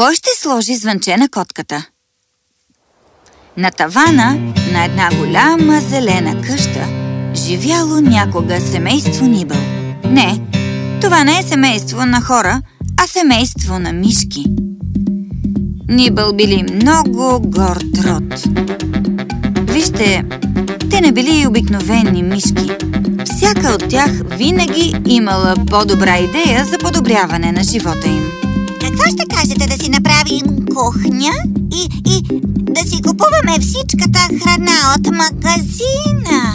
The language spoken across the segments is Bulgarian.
Кой ще сложи звънче на котката? На тавана на една голяма зелена къща живяло някога семейство Нибъл. Не, това не е семейство на хора, а семейство на мишки. Нибъл били много горд род. Вижте, те не били и обикновени мишки. Всяка от тях винаги имала по-добра идея за подобряване на живота им. Какво ще кажете да си направим кухня и, и да си купуваме всичката храна от магазина?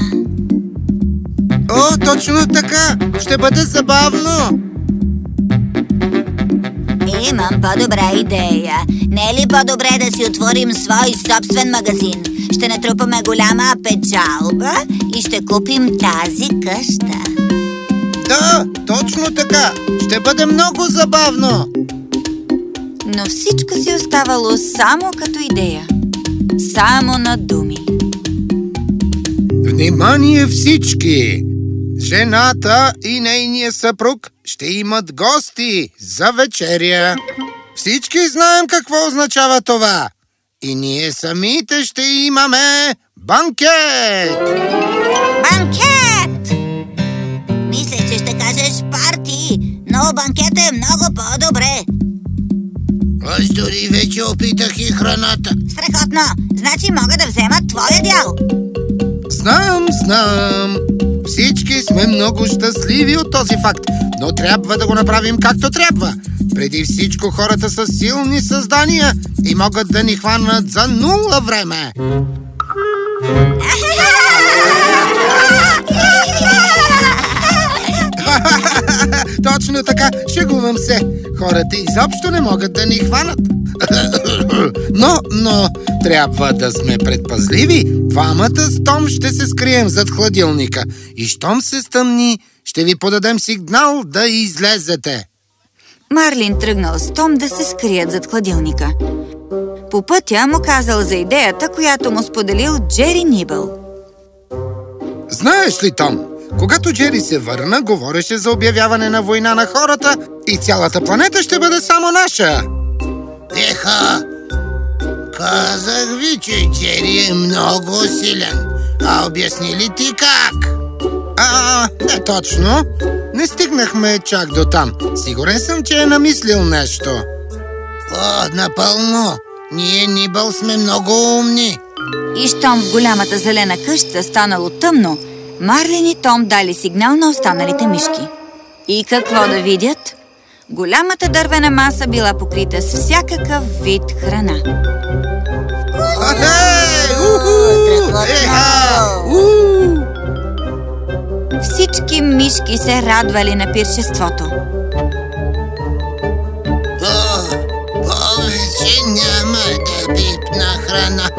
О, точно така! Ще бъде забавно! Имам по-добра идея. Не е ли по-добре да си отворим свой собствен магазин? Ще натрупаме голяма печалба и ще купим тази къща. Да, точно така! Ще бъде много забавно! Но всичко си оставало само като идея. Само на думи. Внимание всички! Жената и нейния съпруг ще имат гости за вечеря. Всички знаем какво означава това. И ние самите ще имаме банкет! Банкет! Мисля, че ще кажеш парти, но банкет е много по-добре. Аз дори вече опитах и храната. Страхотно! Значи мога да взема твоя дял. Знам, знам. Всички сме много щастливи от този факт, но трябва да го направим както трябва. Преди всичко хората са силни създания и могат да ни хванат за нула време. Точно така, шегувам се. Хората изобщо не могат да ни хванат. Но, но, трябва да сме предпазливи. Двамата с Том ще се скрием зад хладилника. И щом се стъмни, ще ви подадем сигнал да излезете. Марлин тръгнал с Том да се скрият зад хладилника. По пътя му казал за идеята, която му споделил Джери Нибъл. Знаеш ли, Том, когато Джери се върна, говореше за обявяване на война на хората и цялата планета ще бъде само наша. Тихо! Казах ви, че Джери е много силен. А обясни ли ти как? А, не точно. Не стигнахме чак до там. Сигурен съм, че е намислил нещо. О, напълно. Ние, Нибъл, сме много умни. И щом в голямата зелена къща станало тъмно, Марлин и Том дали сигнал на останалите мишки. И какво да видят? Голямата дървена маса била покрита с всякакъв вид храна. Всички мишки се радвали на пиршеството. Повече няма да пипна храна.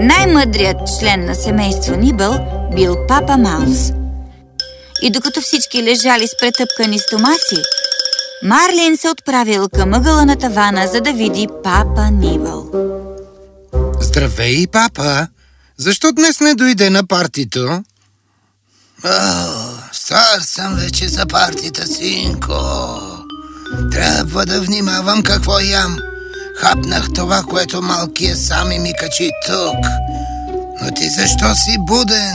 Най-мъдрият член на семейство Нибъл бил Папа Маус. И докато всички лежали с претъпкани стомаси, Марлин се отправил към ъгъла на тавана, за да види Папа Нибъл. Здравей, папа! Защо днес не дойде на партито? О, стар съм вече за партията, синко. Трябва да внимавам какво ям. Хапнах това, което малкия сами ми качи тук. Но ти защо си буден?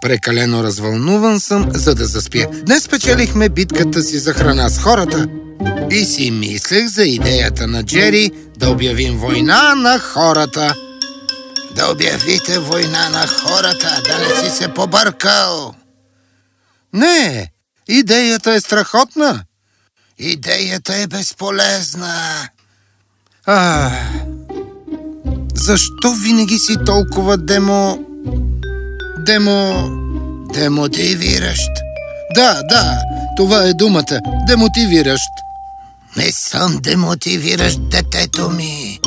Прекалено развълнуван съм, за да заспя. Днес печелихме битката си за храна с хората. И си мислех за идеята на Джери да обявим война на хората. Да обявите война на хората, да не си се побъркал. Не, идеята е страхотна. Идеята е безполезна. А, защо винаги си толкова демо... Демо... Демотивиращ? Да, да, това е думата. Демотивиращ. Не съм демотивиращ детето ми.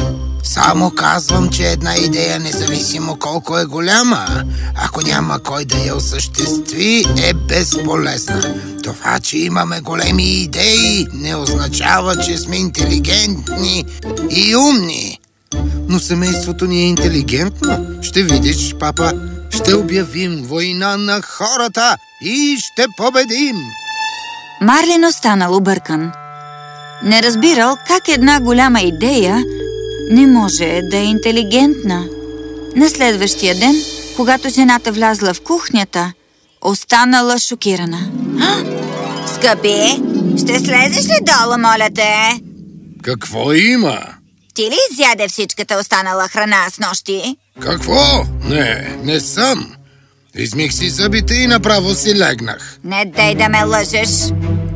Само казвам, че една идея, независимо колко е голяма, ако няма кой да я осъществи, е безполезна. Това, че имаме големи идеи, не означава, че сме интелигентни и умни. Но семейството ни е интелигентно. Ще видиш, папа, ще обявим война на хората и ще победим. Марлин останал объркан. Не разбирал как една голяма идея не може да е интелигентна. На следващия ден, когато жената влязла в кухнята, останала шокирана. Скъпи, ще слезеш ли долу, моля те? Какво има? Ти ли изяде всичката останала храна с нощи? Какво? Не, не съм. Измих си зъбите и направо си легнах. Не дей да ме лъжеш.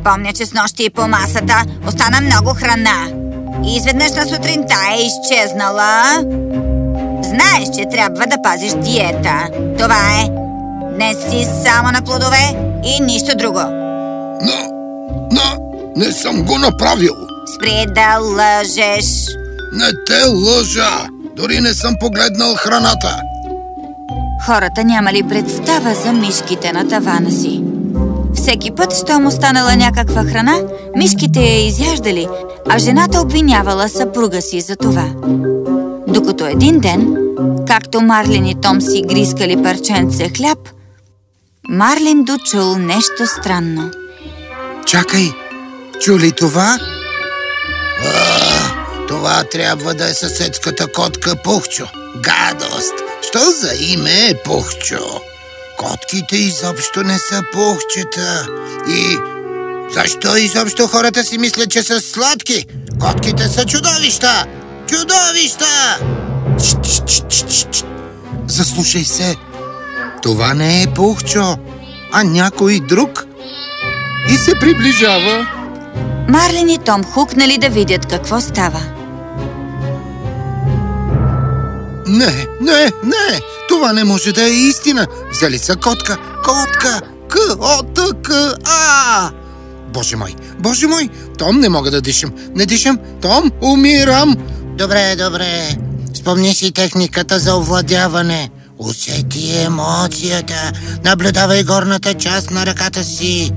Помня, че с нощи по масата остана много храна. И изведнъж на сутринта е изчезнала. Знаеш, че трябва да пазиш диета. Това е. Не си само на плодове и нищо друго. Но, но, не съм го направил. Спри да лъжеш. Не те лъжа. Дори не съм погледнал храната. Хората нямали представа за мишките на тавана си. Всеки път, щом останала някаква храна, мишките я изяждали, а жената обвинявала съпруга си за това. Докато един ден, както Марлин и Том си грискали парченце хляб, Марлин дочул нещо странно. Чакай, чули това? А, това трябва да е съседската котка Пухчо. Гадост! Що за име е Пухчо? Котките изобщо не са пухчета. И защо изобщо хората си мислят, че са сладки? Котките са чудовища! Чудовища! Заслушай се. Това не е Пухчо, а някой друг. И се приближава. Марлин и Том хукнали да видят какво става. Не, не, не! Това не може да е истина! Взели са котка! Котка! К, О, Т, К, А! Боже мой, боже мой! Том, не мога да дишам! Не дишам! Том, умирам! Добре, добре. Спомни си техниката за овладяване. Усети емоцията. Наблюдавай горната част на ръката си.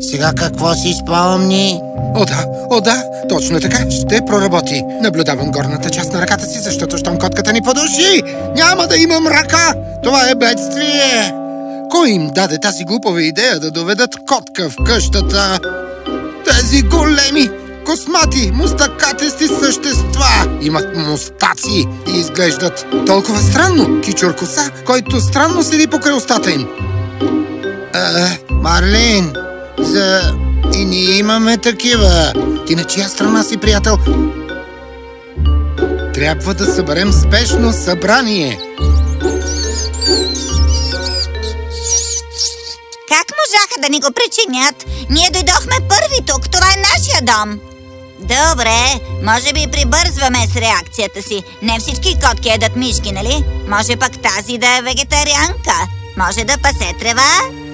Сега какво си спомни? О да, о да, точно така, ще проработи. Наблюдавам горната част на ръката си, защото щом котката ни подуши, няма да имам ръка. Това е бедствие. Кой им даде тази глупава идея да доведат котка в къщата? Тези големи, космати, мустакатести същества имат мустаци и изглеждат толкова странно. Кичур коса, който странно седи покрай устата им. Е, Марлин, за... И ние имаме такива. Ти на чия страна си, приятел? Трябва да съберем спешно събрание. Как можаха да ни го причинят? Ние дойдохме първи тук. Това е нашия дом. Добре, може би прибързваме с реакцията си. Не всички котки едат мишки, нали? Може пък тази да е вегетарианка. Може да пасе трева.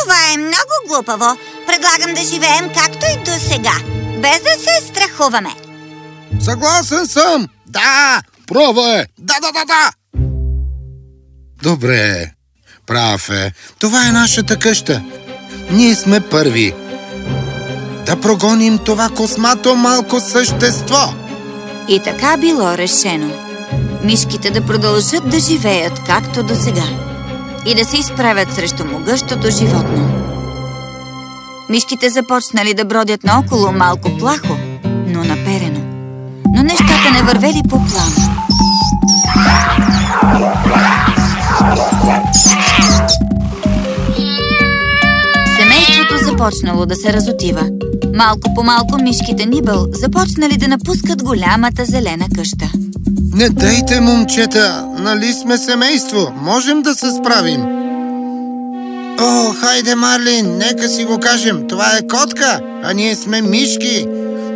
Това е много глупаво. Предлагам да живеем както и до сега, без да се страхуваме. Съгласен съм. Да, пробва е. Да, да, да, да. Добре, прав е. Това е нашата къща. Ние сме първи. Да прогоним това космато малко същество. И така било решено. Мишките да продължат да живеят както до сега и да се изправят срещу могъщото животно. Мишките започнали да бродят наоколо малко плахо, но наперено. Но нещата не вървели по план. Семейството започнало да се разотива. Малко по малко мишките Нибъл започнали да напускат голямата зелена къща. Не дейте, момчета! Нали сме семейство? Можем да се справим. О, хайде, Марлин, нека си го кажем. Това е котка, а ние сме мишки.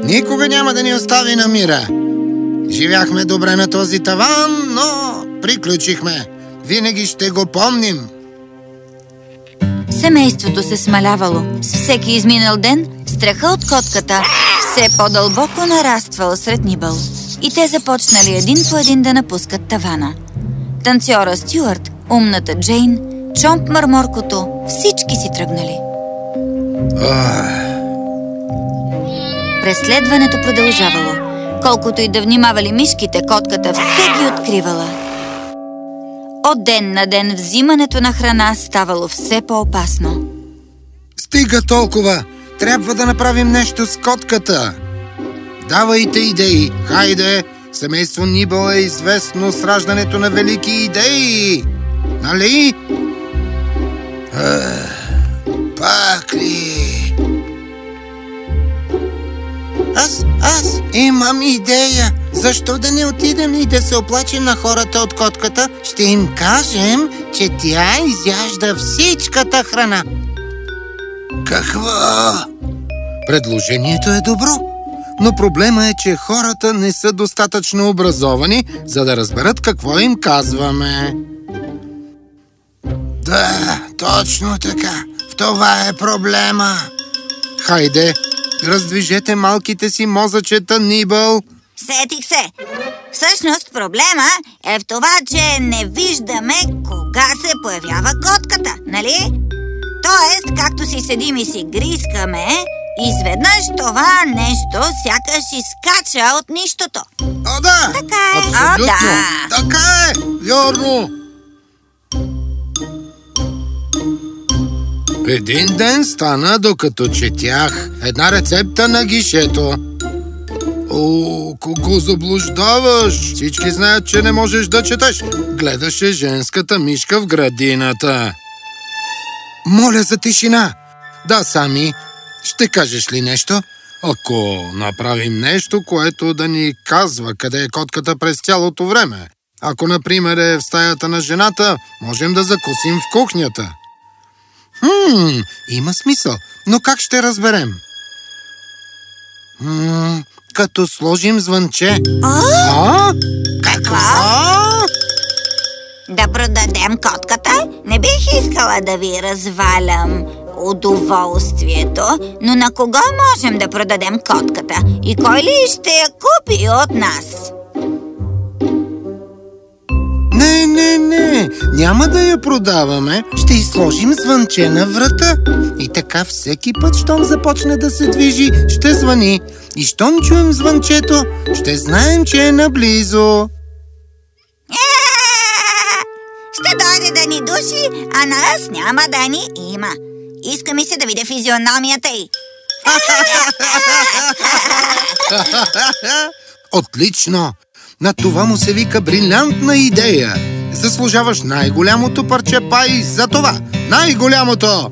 Никога няма да ни остави на мира. Живяхме добре на този таван, но приключихме. Винаги ще го помним. Семейството се смалявало. С всеки изминал ден, страха от котката все по-дълбоко нараствал сред Нибъл. И те започнали един по един да напускат тавана. Танцора Стюарт, умната Джейн, Чомп Марморкото, всички си тръгнали. Преследването продължавало. Колкото и да внимавали мишките, котката все ги откривала. От ден на ден взимането на храна ставало все по-опасно. Стига толкова! Трябва да направим нещо с котката. Давайте идеи. Хайде! Семейство Нибъл е известно с раждането на велики идеи. Нали? Ах, пак ли? Аз, аз имам идея. Защо да не отидем и да се оплачем на хората от котката? Ще им кажем, че тя изяжда всичката храна. Какво? Предложението е добро, но проблема е, че хората не са достатъчно образовани, за да разберат какво им казваме. Да, точно така. В това е проблема. Хайде, раздвижете малките си мозъчета, Нибъл. Сетих се. Всъщност проблема е в това, че не виждаме кога се появява котката, нали? Тоест, както си седим и си грискаме, изведнъж това нещо сякаш изкача от нищото. О, да! Така е. Абсолютно! О, да. Така е! Вярно! Един ден стана, докато четях една рецепта на гишето. О, кого заблуждаваш? Всички знаят, че не можеш да четеш. Гледаше женската мишка в градината. Моля за тишина. Да, Сами, ще кажеш ли нещо? Ако направим нещо, което да ни казва къде е котката през цялото време. Ако, например, е в стаята на жената, можем да закусим в кухнята. Хм, има смисъл, но как ще разберем? Хм, като сложим звънче. А? Какво? Да продадем котката? Не бих искала да ви развалям удоволствието, но на кого можем да продадем котката? И кой ли ще я купи от нас? Не, не, не, няма да я продаваме. Ще изложим звънче на врата. И така всеки път, щом започне да се движи, ще звъни. И щом чуем звънчето, ще знаем, че е наблизо. Ще дойде да ни души, а нас няма да ни има. Иска ми се да видя физиономията й. Отлично! На това му се вика брилянтна идея. Заслужаваш най-голямото парче пай за това. Най-голямото!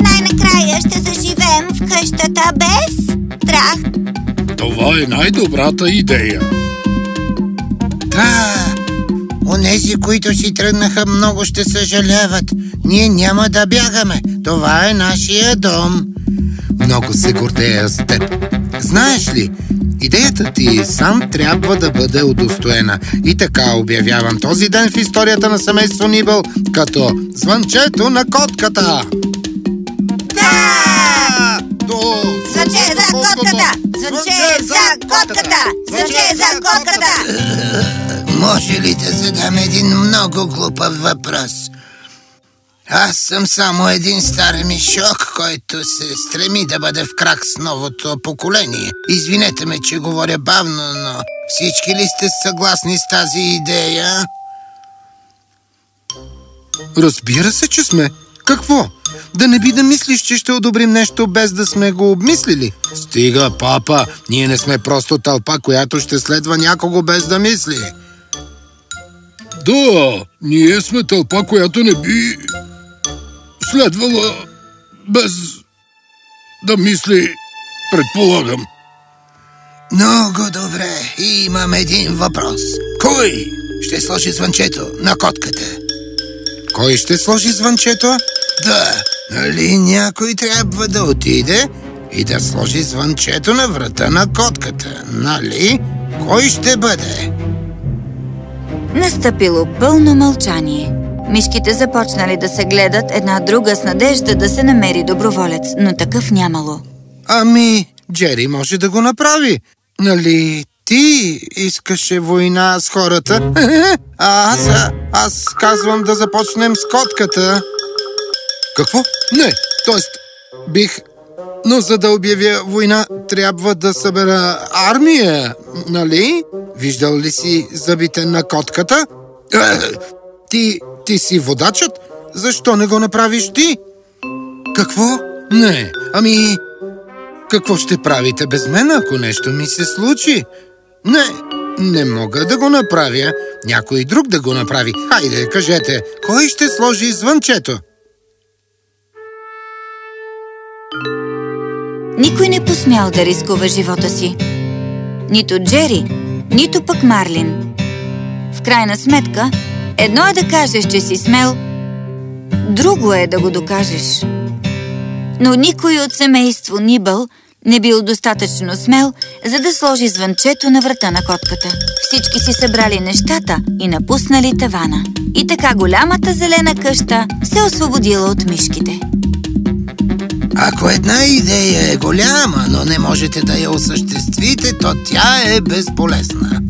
Най-накрая ще заживеем в къщата без страх. Това е най-добрата идея. Да, онези, които си тръгнаха, много ще съжаляват. Ние няма да бягаме. Това е нашия дом. Много се гордея с теб. Знаеш ли, идеята ти сам трябва да бъде удостоена. И така обявявам този ден в историята на семейство Нибъл като звънчето на котката. Да! Звънче за котката! Звънче за котката! Звънче за котката! Може ли да задам един много глупав въпрос? Аз съм само един стар мишок, който се стреми да бъде в крак с новото поколение. Извинете ме, че говоря бавно, но всички ли сте съгласни с тази идея? Разбира се, че сме. Какво? Да не би да мислиш, че ще одобрим нещо без да сме го обмислили? Стига, папа, ние не сме просто тълпа, която ще следва някого без да мисли. Да, ние сме тълпа, която не би следвала без да мисли, предполагам. Много добре. Имам един въпрос. Кой ще сложи звънчето на котката? Кой ще сложи звънчето? Да, нали някой трябва да отиде и да сложи звънчето на врата на котката, нали? Кой ще бъде? Настъпило пълно мълчание. Мишките започнали да се гледат една друга с надежда да се намери доброволец, но такъв нямало. Ами, Джери може да го направи. Нали ти искаше война с хората? А аз, а, аз казвам да започнем с котката. Какво? Не, т.е. бих... Но за да обявя война, трябва да събера армия, нали? Виждал ли си зъбите на котката? Ти, ти си водачът? Защо не го направиш ти? Какво? Не, ами... Какво ще правите без мен, ако нещо ми се случи? Не, не мога да го направя. Някой друг да го направи. Хайде, кажете, кой ще сложи звънчето? Никой не посмял да рискува живота си. Нито Джери, нито пък Марлин. В крайна сметка, едно е да кажеш, че си смел, друго е да го докажеш. Но никой от семейство Нибъл не бил достатъчно смел, за да сложи звънчето на врата на котката. Всички си събрали нещата и напуснали тавана. И така голямата зелена къща се освободила от мишките. Ако една идея е голяма, но не можете да я осъществите, то тя е безполезна.